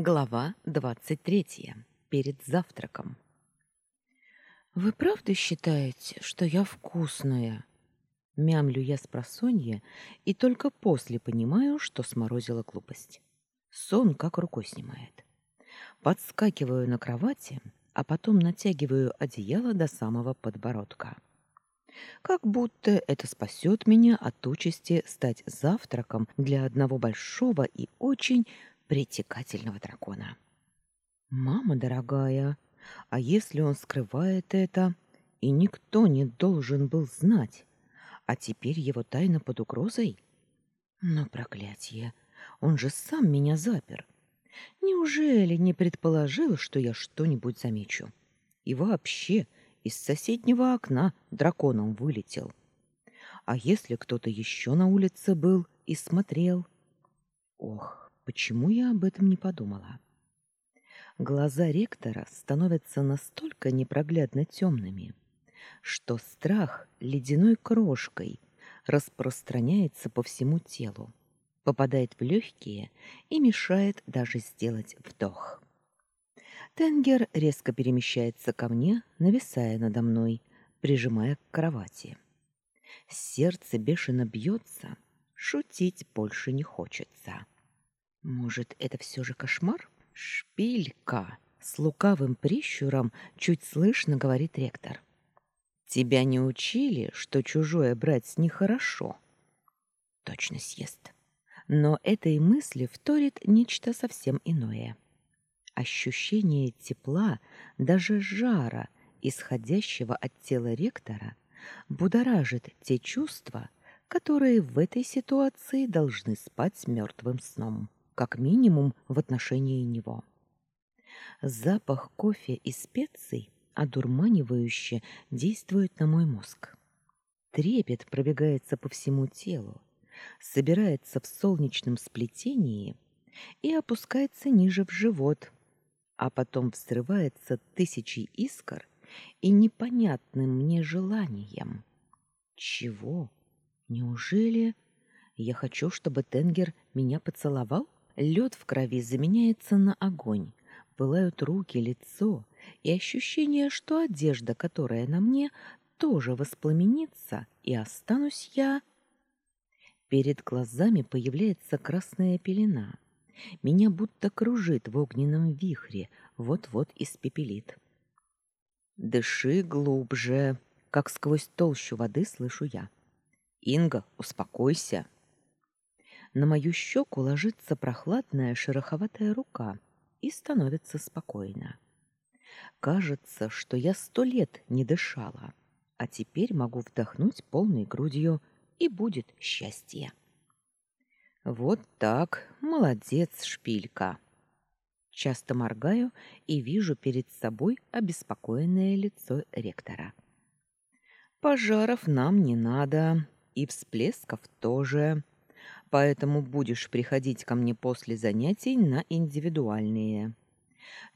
Глава двадцать третья. Перед завтраком. «Вы правда считаете, что я вкусная?» Мямлю я с просонья и только после понимаю, что сморозила глупость. Сон как рукой снимает. Подскакиваю на кровати, а потом натягиваю одеяло до самого подбородка. Как будто это спасет меня от участи стать завтраком для одного большого и очень притекательного дракона. Мама дорогая, а если он скрывает это, и никто не должен был знать, а теперь его тайна под угрозой? Но проклятие, он же сам меня запер. Неужели не предположил, что я что-нибудь замечу? И вообще из соседнего окна драконом вылетел. А если кто-то еще на улице был и смотрел? Ох, Почему я об этом не подумала? Глаза ректора становятся настолько непроглядно темными, что страх ледяной крошкой распространяется по всему телу, попадает в легкие и мешает даже сделать вдох. Тенгер резко перемещается ко мне, нависая надо мной, прижимая к кровати. Сердце бешено бьется, шутить больше не хочется. Может, это все же кошмар? Шпилька! С лукавым прищуром чуть слышно говорит ректор. Тебя не учили, что чужое брать нехорошо? Точно съест. Но этой мысли вторит нечто совсем иное. Ощущение тепла, даже жара, исходящего от тела ректора, будоражит те чувства, которые в этой ситуации должны спать мертвым сном как минимум в отношении него. Запах кофе и специй одурманивающе действует на мой мозг. Трепет пробегается по всему телу, собирается в солнечном сплетении и опускается ниже в живот, а потом взрывается тысячей искр и непонятным мне желанием. Чего? Неужели я хочу, чтобы Тенгер меня поцеловал? Лед в крови заменяется на огонь, пылают руки, лицо, и ощущение, что одежда, которая на мне, тоже воспламенится, и останусь я... Перед глазами появляется красная пелена. Меня будто кружит в огненном вихре, вот-вот испепелит. «Дыши глубже!» — как сквозь толщу воды слышу я. «Инга, успокойся!» На мою щеку ложится прохладная шероховатая рука и становится спокойно. Кажется, что я сто лет не дышала, а теперь могу вдохнуть полной грудью, и будет счастье. Вот так, молодец, шпилька. Часто моргаю и вижу перед собой обеспокоенное лицо ректора. Пожаров нам не надо, и всплесков тоже поэтому будешь приходить ко мне после занятий на индивидуальные.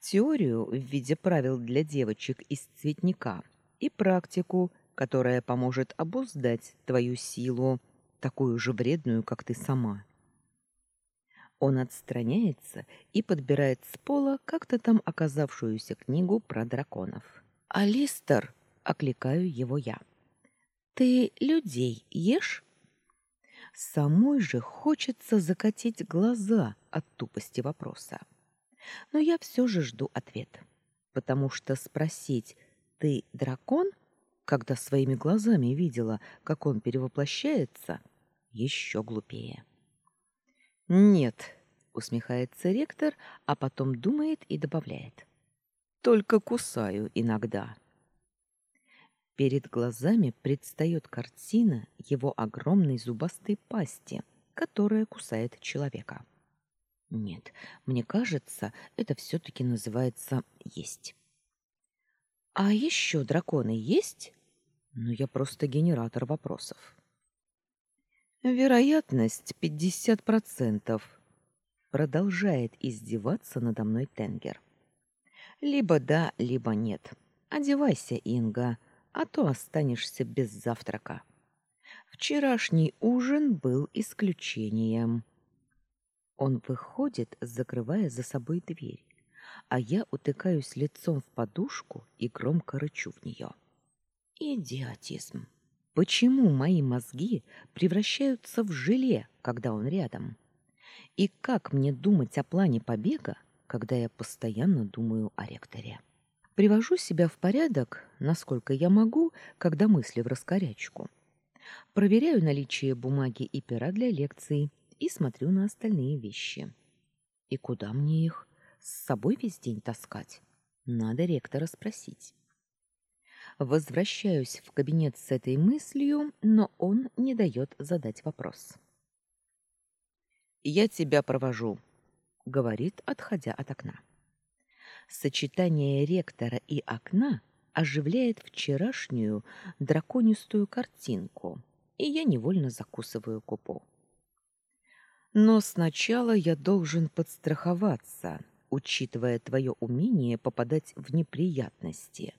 Теорию в виде правил для девочек из цветника и практику, которая поможет обуздать твою силу, такую же вредную, как ты сама. Он отстраняется и подбирает с пола как-то там оказавшуюся книгу про драконов. «Алистер!» — окликаю его я. «Ты людей ешь?» Самой же хочется закатить глаза от тупости вопроса. Но я все же жду ответ, потому что спросить «ты дракон?» когда своими глазами видела, как он перевоплощается, еще глупее. «Нет», — усмехается ректор, а потом думает и добавляет. «Только кусаю иногда». Перед глазами предстает картина его огромной зубастой пасти, которая кусает человека. Нет, мне кажется, это все-таки называется «есть». А еще драконы есть? Ну, я просто генератор вопросов. Вероятность пятьдесят процентов. Продолжает издеваться надо мной Тенгер. Либо да, либо нет. Одевайся, Инга а то останешься без завтрака. Вчерашний ужин был исключением. Он выходит, закрывая за собой дверь, а я утыкаюсь лицом в подушку и громко рычу в нее. Идиотизм. Почему мои мозги превращаются в желе, когда он рядом? И как мне думать о плане побега, когда я постоянно думаю о ректоре? Привожу себя в порядок, насколько я могу, когда мысли в раскорячку. Проверяю наличие бумаги и пера для лекций и смотрю на остальные вещи. И куда мне их? С собой весь день таскать? Надо ректора спросить. Возвращаюсь в кабинет с этой мыслью, но он не дает задать вопрос. «Я тебя провожу», — говорит, отходя от окна. Сочетание ректора и окна оживляет вчерашнюю драконистую картинку, и я невольно закусываю губу. Но сначала я должен подстраховаться, учитывая твое умение попадать в неприятности.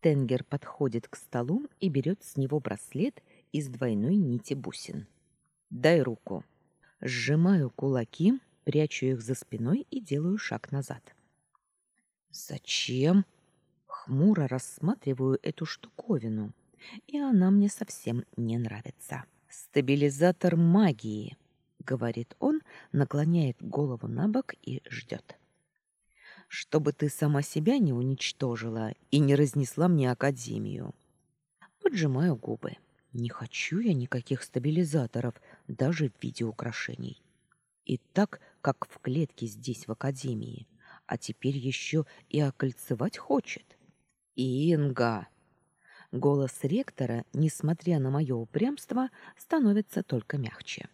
Тенгер подходит к столу и берет с него браслет из двойной нити бусин. Дай руку. Сжимаю кулаки, прячу их за спиной и делаю шаг назад. Зачем? Хмуро рассматриваю эту штуковину, и она мне совсем не нравится. Стабилизатор магии, говорит он, наклоняет голову на бок и ждет чтобы ты сама себя не уничтожила и не разнесла мне академию. Поджимаю губы. Не хочу я никаких стабилизаторов, даже в виде украшений. И так, как в клетке здесь в академии, а теперь еще и окольцевать хочет. Инга. Голос ректора, несмотря на мое упрямство, становится только мягче.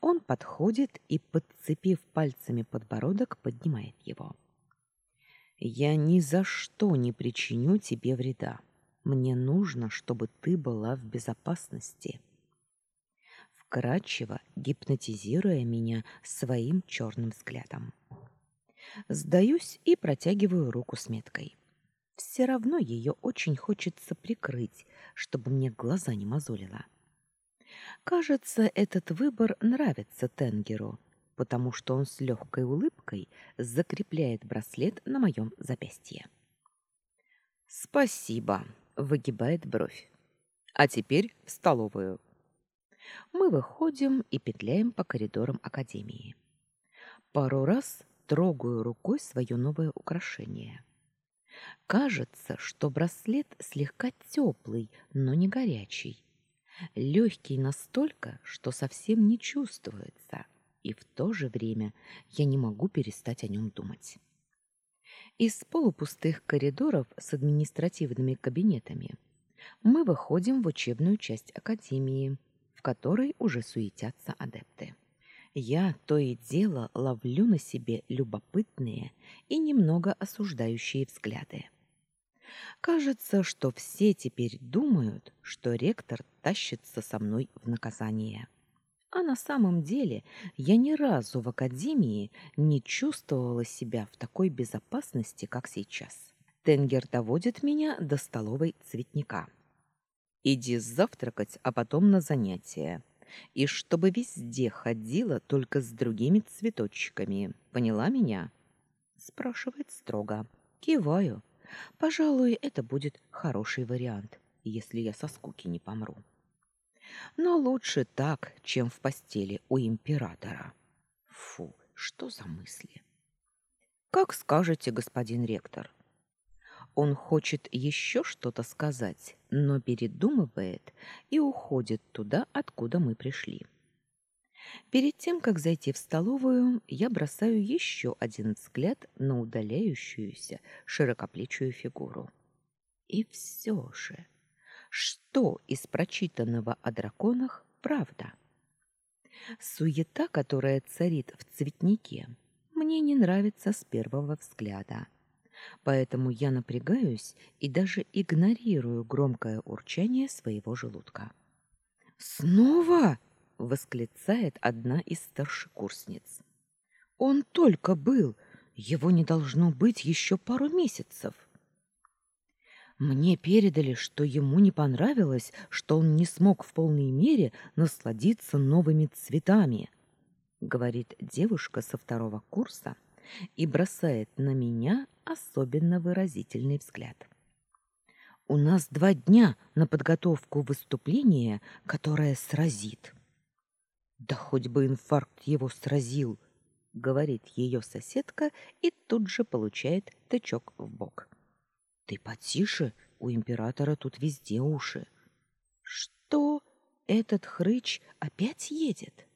Он подходит и, подцепив пальцами подбородок, поднимает его. «Я ни за что не причиню тебе вреда. Мне нужно, чтобы ты была в безопасности». Вкрадчиво гипнотизируя меня своим черным взглядом. Сдаюсь и протягиваю руку с меткой. Все равно ее очень хочется прикрыть, чтобы мне глаза не мозолило. Кажется, этот выбор нравится Тенгеру, потому что он с легкой улыбкой закрепляет браслет на моем запястье. «Спасибо», — выгибает бровь. «А теперь в столовую». Мы выходим и петляем по коридорам академии. Пару раз трогаю рукой свое новое украшение. Кажется, что браслет слегка теплый, но не горячий легкий настолько, что совсем не чувствуется, и в то же время я не могу перестать о нем думать. Из полупустых коридоров с административными кабинетами мы выходим в учебную часть академии, в которой уже суетятся адепты. Я то и дело ловлю на себе любопытные и немного осуждающие взгляды. Кажется, что все теперь думают, что ректор тащится со мной в наказание. А на самом деле я ни разу в академии не чувствовала себя в такой безопасности, как сейчас. Тенгер доводит меня до столовой цветника. Иди завтракать, а потом на занятия. И чтобы везде ходила только с другими цветочками. Поняла меня? спрашивает строго. Киваю. Пожалуй, это будет хороший вариант, если я со скуки не помру. Но лучше так, чем в постели у императора. Фу, что за мысли? Как скажете, господин ректор. Он хочет еще что-то сказать, но передумывает и уходит туда, откуда мы пришли. Перед тем, как зайти в столовую, я бросаю еще один взгляд на удаляющуюся широкоплечую фигуру. И все же, что из прочитанного о драконах правда? Суета, которая царит в цветнике, мне не нравится с первого взгляда. Поэтому я напрягаюсь и даже игнорирую громкое урчание своего желудка. «Снова?» восклицает одна из старшекурсниц. Он только был, его не должно быть еще пару месяцев. Мне передали, что ему не понравилось, что он не смог в полной мере насладиться новыми цветами. говорит девушка со второго курса и бросает на меня особенно выразительный взгляд. У нас два дня на подготовку выступления, которое сразит. Да хоть бы инфаркт его сразил, говорит ее соседка и тут же получает тычок в бок. Ты потише, у императора тут везде уши. Что? Этот хрыч опять едет?